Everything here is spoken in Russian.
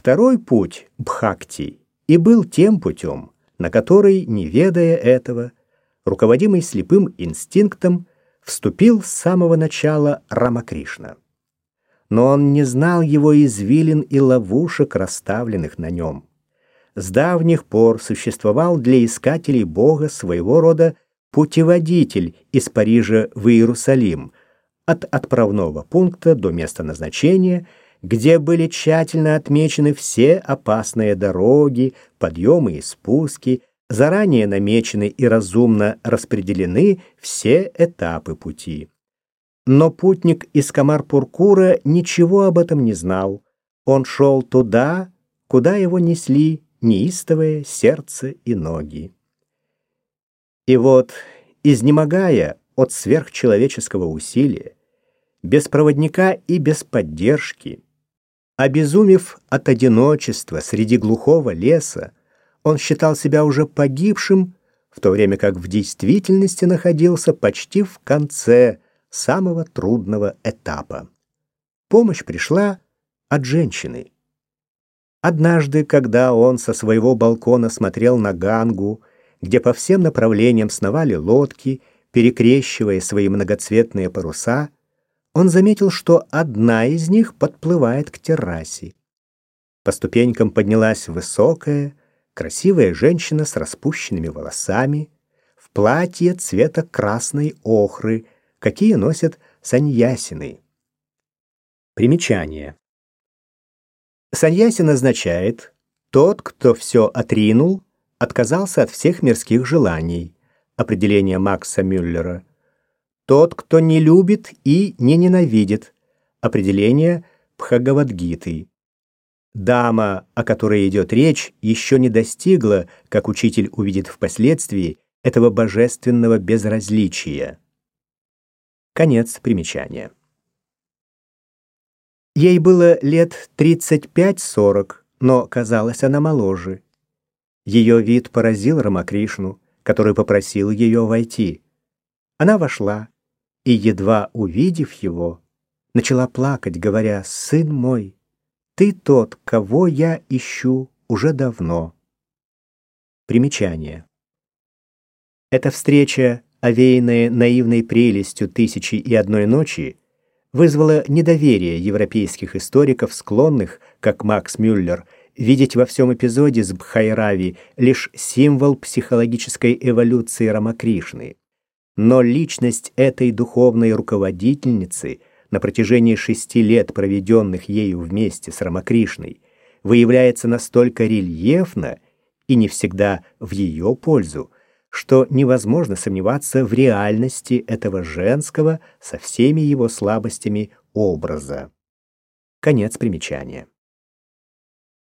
Второй путь, Бхакти, и был тем путем, на который, не ведая этого, руководимый слепым инстинктом, вступил с самого начала Рамакришна. Но он не знал его извилин и ловушек, расставленных на нем. С давних пор существовал для искателей Бога своего рода путеводитель из Парижа в Иерусалим, от отправного пункта до места назначения, где были тщательно отмечены все опасные дороги, подъемы и спуски, заранее намечены и разумно распределены все этапы пути. Но путник из Камар-Пуркура ничего об этом не знал. Он шел туда, куда его несли неистовое сердце и ноги. И вот, изнемогая от сверхчеловеческого усилия, без проводника и без поддержки, обезумев от одиночества среди глухого леса, он считал себя уже погибшим, в то время как в действительности находился почти в конце самого трудного этапа. Помощь пришла от женщины. Однажды, когда он со своего балкона смотрел на Гангу, где по всем направлениям сновали лодки, перекрещивая свои многоцветные паруса, он заметил, что одна из них подплывает к террасе. По ступенькам поднялась высокая, красивая женщина с распущенными волосами, в платье цвета красной охры, какие носят саньясины. Примечание. Саньясин означает «тот, кто все отринул, отказался от всех мирских желаний» определение Макса Мюллера. «Тот, кто не любит и не ненавидит» определение Пхагавадгиты. Дама, о которой идет речь, еще не достигла, как учитель увидит впоследствии, этого божественного безразличия. Конец примечания. Ей было лет 35-40, но казалась она моложе. Ее вид поразил Рамакришну, который попросил ее войти. Она вошла и, едва увидев его, начала плакать, говоря, «Сын мой, ты тот, кого я ищу уже давно». Примечание. Эта встреча, овеянная наивной прелестью «Тысячи и одной ночи», вызвало недоверие европейских историков, склонных, как Макс Мюллер, видеть во всем эпизоде с Бхайрави лишь символ психологической эволюции Рамакришны. Но личность этой духовной руководительницы на протяжении шести лет, проведенных ею вместе с Рамакришной, выявляется настолько рельефно и не всегда в ее пользу, что невозможно сомневаться в реальности этого женского со всеми его слабостями образа. Конец примечания.